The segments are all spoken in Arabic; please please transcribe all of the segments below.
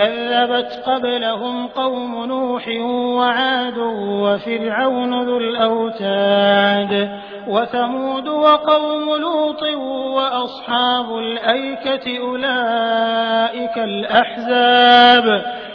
كذبت قبلهم قوم نوح وعاد وفرعون ذو الأوتاد وثمود وقوم لوط وأصحاب الأيكة أولئك الأحزاب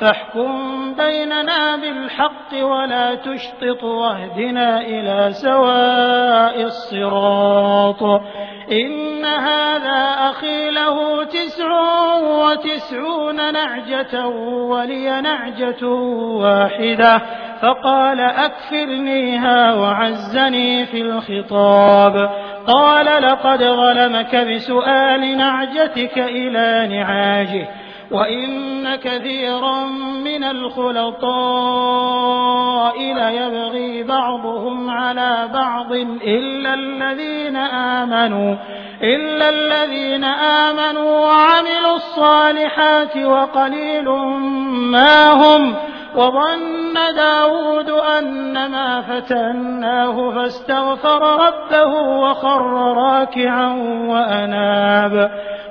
فاحكم بيننا بالحق ولا تشطط واهدنا إلى سواء الصراط. إن هذا أخي له تسع وتسعون نعجة ولي نعجة واحدة. فقال أكفرنيها وعزني في الخطاب. قال لقد ظلمك بسؤال نعجتك إلى نعاجه. وإن كثيرا من الخلطاء ليبغي بعضهم على بعض إلا الذين آمنوا إلا الذين آمنوا وعملوا الصالحات وقليل ما هم وظن داود أنما فتناه فاستغفر ربه وخر راكعا وأناب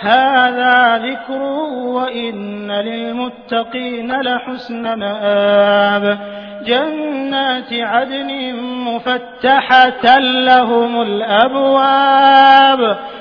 هَٰذَا ذِكْرٌ وَإِنَّ لِلْمُتَّقِينَ لَحُسْنَ مَآبٍ. جَنَّاتِ عَدْنٍ مُّفَتَّحَةً لَّهُمُ الْأَبْوَابُ.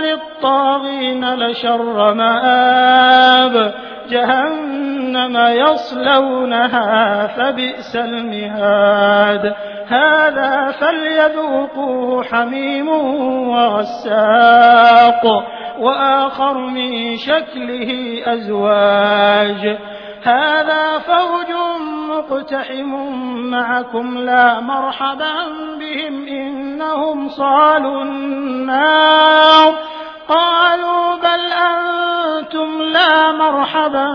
لِلطَّاغِينَ لَشَرَّ مَآبٍ. جَهَنَّمَ يَصْلَوْنَهَا فَبِئْسَ الْمِهَادُ. هَٰذَا فَلْيَذُوقُوهُ حَمِيمٌ وَغَسَّاقٌ وَآخَرُ مِن شَكْلِهِ أَزْوَاجٌ. هَٰذَا فَوْجٌ مُّقْتَحِمٌ مَّعَكُمْ لَا مَرْحَبًا بِهِمْ ۚ إِنَّهُمْ صَالُو النَّارِ. قَالُوا بَلْ أَنتُمْ لَا مَرْحَبًا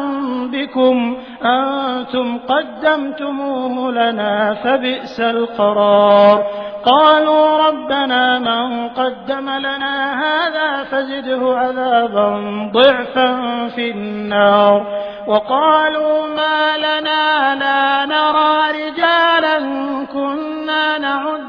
بِكُمْ. أَنتُمْ قَدَّمْتُمُوهُ لَنَا فَبِئْسَ الْقَرَارُ. قَالُوا رَبَّنَا مَن قَدَّمَ لَنَا هَٰذَا فَزِدْهُ عَذَابًا ضِعْفًا فِي النَّارِ. وَقَالُوا مَا لَنَا لَا نَرَىٰ رِجَالًا كُنَّا نَعُدُّهُم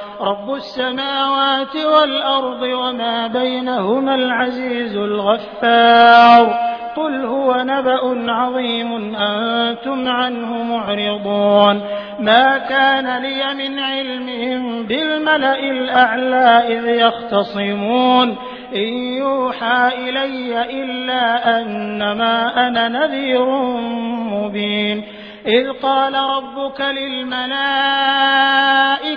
رب السماوات والأرض وما بينهما العزيز الغفار. قل هو نبأ عظيم أنتم عنه معرضون. ما كان لي من علمهم بالملأ الأعلى إذ يختصمون. إن يوحى إلي إلا أنما أنا نذير مبين. إذ قال ربك للملائكة